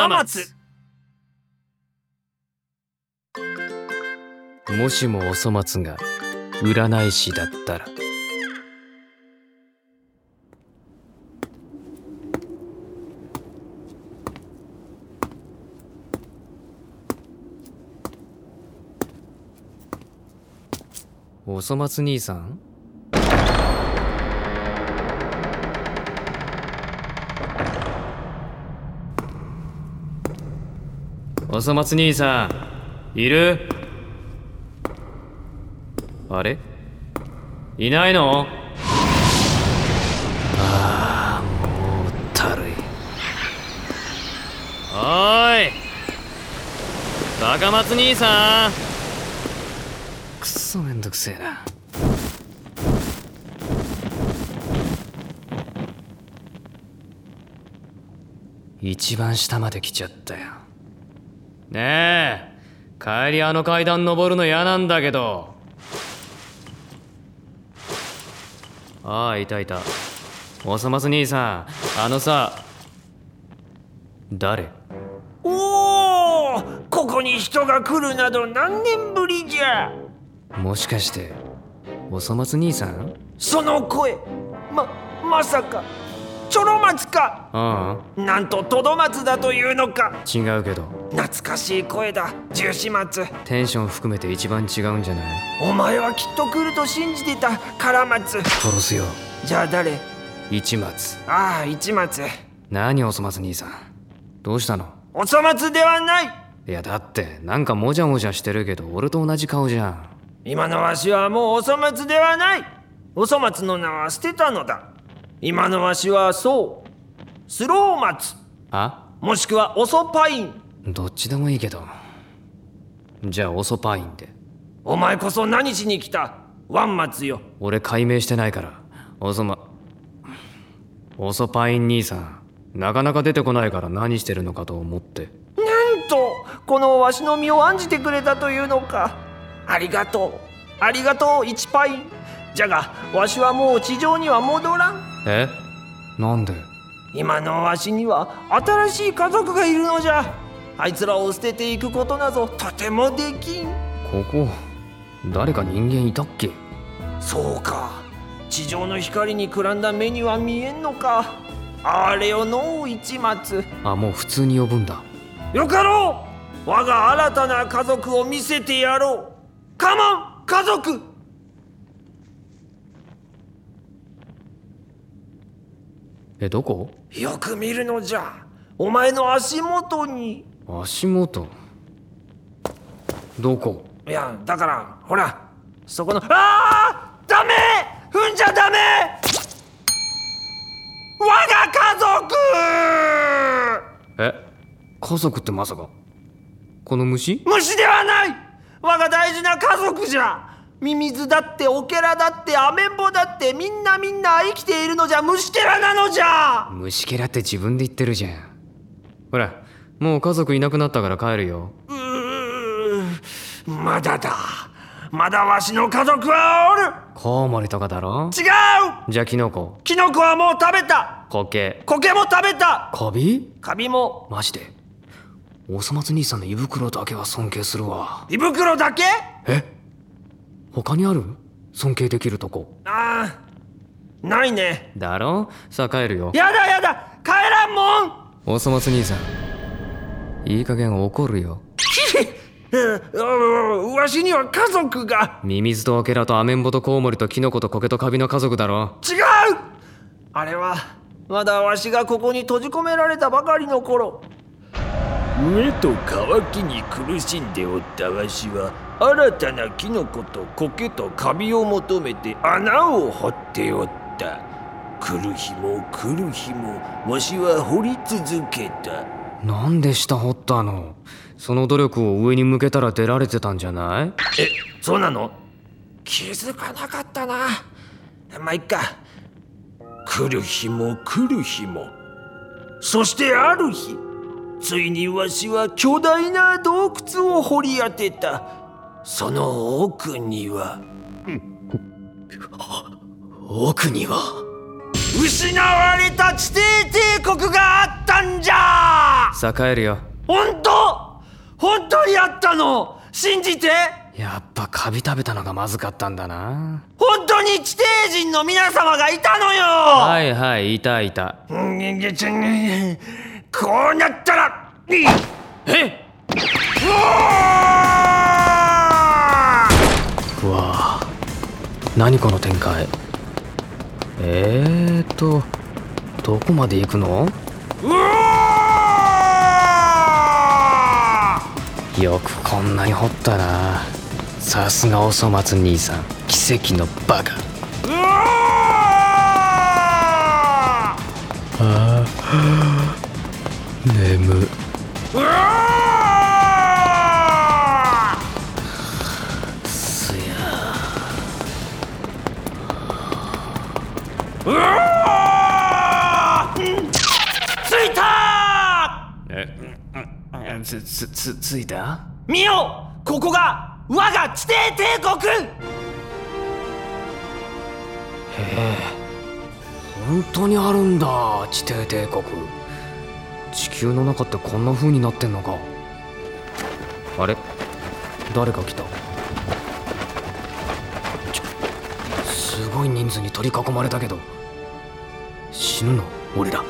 虎松。もしもお粗末が占い師だったら。お粗末兄さん？お粗末兄さんいる？あれ？いないの？ああもうたるい。おい高松兄さん。くっそめんどくせえな。一番下まで来ちゃったよ。ねえ。帰りあの階段登るの嫌なんだけど。ああいたいた。おさます兄さんあのさ誰？おおここに人が来るなど何年ぶりじゃ。もしかしておそ松兄さん？その声ままさかチョロ松か。ああ。なんとトド松だというのか。違うけど懐かしい声だ十四松テンション含めて一番違うんじゃない？お前はきっと来ると信じてたカラマツ。殺すよ。じゃあ誰？一松。ああ一松。何おそ松兄さん？どうしたの？お粗末ではない。いやだってなんかもじゃもじゃしてるけど俺と同じ顔じゃん。今のわしはもうお粗末ではない。お粗末の名は捨てたのだ。今のわしはそう。スロー松あ？もしくはオソパインどっちでもいいけど。じゃあオソパインで。お前こそ何しに来た？ワン松よ。俺解明してないから。おそまオソパイン兄さんなかなか出てこないから何してるのかと思って。なんとこのわしの身を案じてくれたというのか。ありがとう。ありがとう一パイン。じゃがわしはもう地上には戻らん。え？なんで？今のわしには新しい家族がいるのじゃあいつらを捨てていくことなどとてもできん。ここ誰か人間いたっけ？そうか。地上の光にくらんだ目には見えんのか。あれよのう一松あもう普通に呼ぶんだ。よかろう。我が新たな家族を見せてやろう。カモン家族。えどこ？よく見るのじゃ。お前の足元に足元。どこ？いやだからほらそこのああダメ！踏んじゃダメ！我が家族！え？家族ってまさか？この虫？虫ではない！我が大事な家族じゃ！ミミズだってオケラだってアメンボだってみんなみんな生きているのじゃ虫けらなのじゃ！虫けらって自分で言ってるじゃん。ほらもう家族いなくなったから帰るよ。うーまだだ。まだわしの家族はコウモリとかだろ？おる違う。じゃあキノコ。キノコはもう食べた。苔苔も食べた。カビ？カビも。マジで？おそ松兄さんの胃袋だけは尊敬するわ。胃袋だけ？え？他にある？尊敬できるとこ。ああないね。だろ？さあ帰るよ。やだやだ。帰らんもん。おそ松兄さんいい加減怒るよ。う んわしには家族が。ミミズとオケラとアメンボとコウモリとキノコとコケとカビの家族だろ。違う。あれはまだわしがここに閉じ込められたばかりの頃。飢えと渇きに苦しんでおったわしは新たなキノコと苔とカビを求めて穴を掘っておった。来る日も来る日もわしは掘り続けたなんで下掘ったの？その努力を上に向けたら出られてたんじゃない？えそうなの？気づかなかったな。まあいっか。来る日も来る日も。そしてある日ついにわしは巨大な洞窟を掘り当てた。その奥には。奥には？失われた地底帝国があったんじゃさあ帰るよ。本当？本当にあったの？信じて？やっぱカビ食べたのがまずかったんだな。本当に地底人の皆様がいたのよ！はいはいいたいた。こうなったらえ？うわ何この展開？えーとどこまで行くのうわよくこんなに掘ったな。さすがおそ松兄さん。奇跡のバカ。ーうわああ眠つつつついた？見よ！ここが我が地底帝国！へえ。本当にあるんだ地底帝国。地球の中ってこんな風になってんのか。あれ？誰か来た？ちょすごい人数に取り囲まれたけど。死ぬの？俺ら。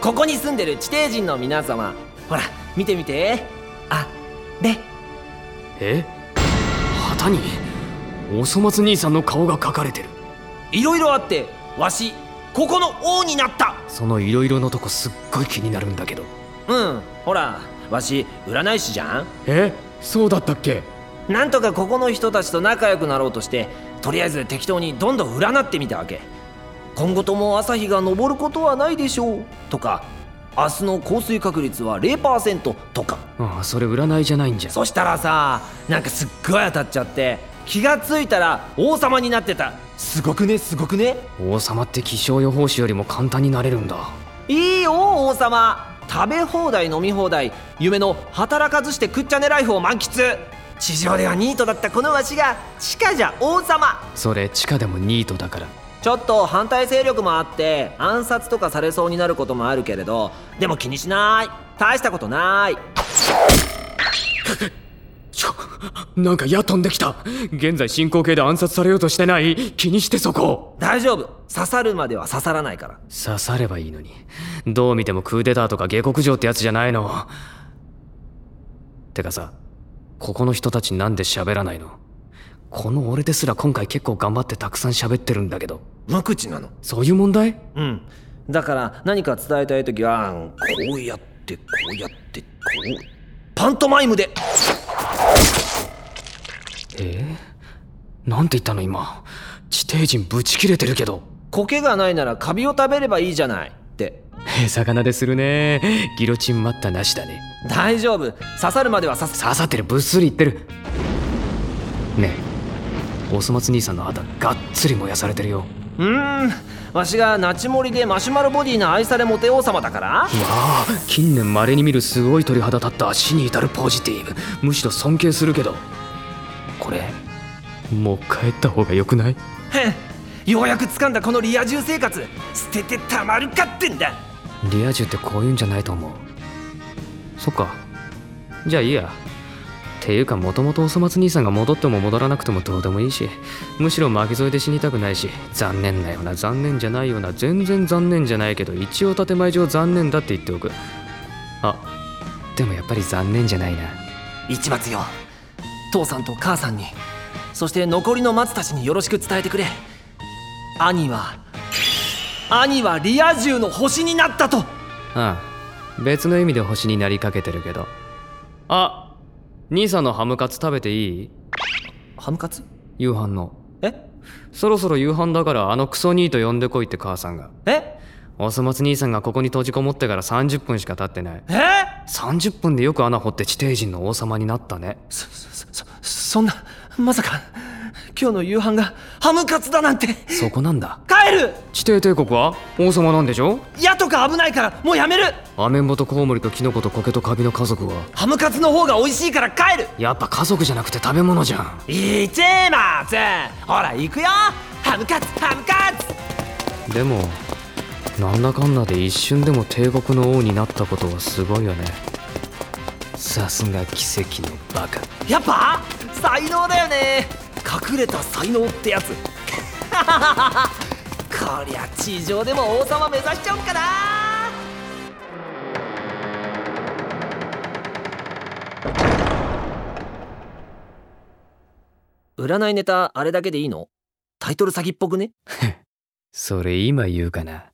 ここに住んでる地底人の皆様。ほら見てみて。あれえ？旗におそ松兄さんの顔が描かれてる。いろいろあってわしここの王になった。その色々のとこすっごい気になるんだけど。うんほらわし占い師じゃん？え？そうだったっけ？なんとかここの人たちと仲良くなろうとしてとりあえず適当にどんどん占ってみたわけ。今後とも朝日が昇ることはないでしょう。とか明日の降水確率は0%とか。ああそれ占いじゃないんじゃ。んそしたらさなんかすっごい当たっちゃって気がついたら王様になってた。すごくね？すごくね？王様って気象予報士よりも簡単になれるんだ。いいよ王様。食べ放題飲み放題夢の働かずして食っちゃねライフを満喫。地上ではニートだったこのわしが地下じゃ王様。それ地下でもニートだからちょっと反対勢力もあって暗殺とかされそうになることもあるけれどでも気にしない。大したことない。ちょなんか矢飛んできた。現在進行形で暗殺されようとしてない。気にしてそこ。大丈夫。刺さるまでは刺さらないから。刺さればいいのに。どう見てもクーデターとか下克上ってやつじゃないの。てかさここの人たちなんで喋らないの？この俺ですら今回結構頑張ってたくさん喋ってるんだけど。無口なの？そういう問題？うん。だから何か伝えたい時はこうやってこうやってこう。パントマイムで。え？ー、なんて言ったの今？地底人ブチ切れてるけど。苔がないならカビを食べればいいじゃないって。え魚でするね。ギロチン待ったなしだね。大丈夫。刺さるまでは刺す。刺さってる。ぶっすり言ってる。ねえおそ松兄さんの肌がっつり燃やされてるよ。うーん。わしがナチモリでマシュマロボディな愛されモテ王様だから？わあ近年稀に見るすごい鳥肌立った死に至るポジティブ。むしろ尊敬するけど。これもう帰った方がよくない？へん。ようやく掴んだこのリア充生活捨ててたまるかってんだ。リア充ってこういうんじゃないと思う。そっか。じゃあいいやていうかもともとおそ松兄さんが戻っても戻らなくてもどうでもいいしむしろ巻き添えで死にたくないし残念なような。残念じゃないような。全然残念じゃないけど一応建前上残念だって言っておく。あでもやっぱり残念じゃないな。一松よ。父さんと母さんに。そして残りの松たちによろしく伝えてくれ。兄は兄はリア充の星になったと。ああ別の意味で星になりかけてるけど。あ兄さんのハムカツ食べていい？ハムカツ？夕飯の。え？そろそろ夕飯だからあのクソニート呼んでこいって母さんが。え？おそ松兄さんがここに閉じこもってから30分しか経ってない。え？30分でよく穴掘って地底人の王様になったね。そそそそんなまさか今日の夕飯がハムカツだなんて。そこなんだ。帰る。地底帝国は？王様なんでしょ？矢とか危ないからもうやめる。アメンボとコウモリとキノコとコケとカビの家族は？ハムカツの方が美味しいから帰る。やっぱ家族じゃなくて食べ物じゃん。一松ほら行くよ。ハムカツハムカツ。でもなんだかんだで一瞬でも帝国の王になったことはすごいよね。さすが奇跡のバカ。やっぱ？才能だよね隠れた才能ってやつ。こりゃ地上でも王様目指しちゃおうかな。占いネタあれだけでいいの？タイトル詐欺っぽくね？それ今言うかな。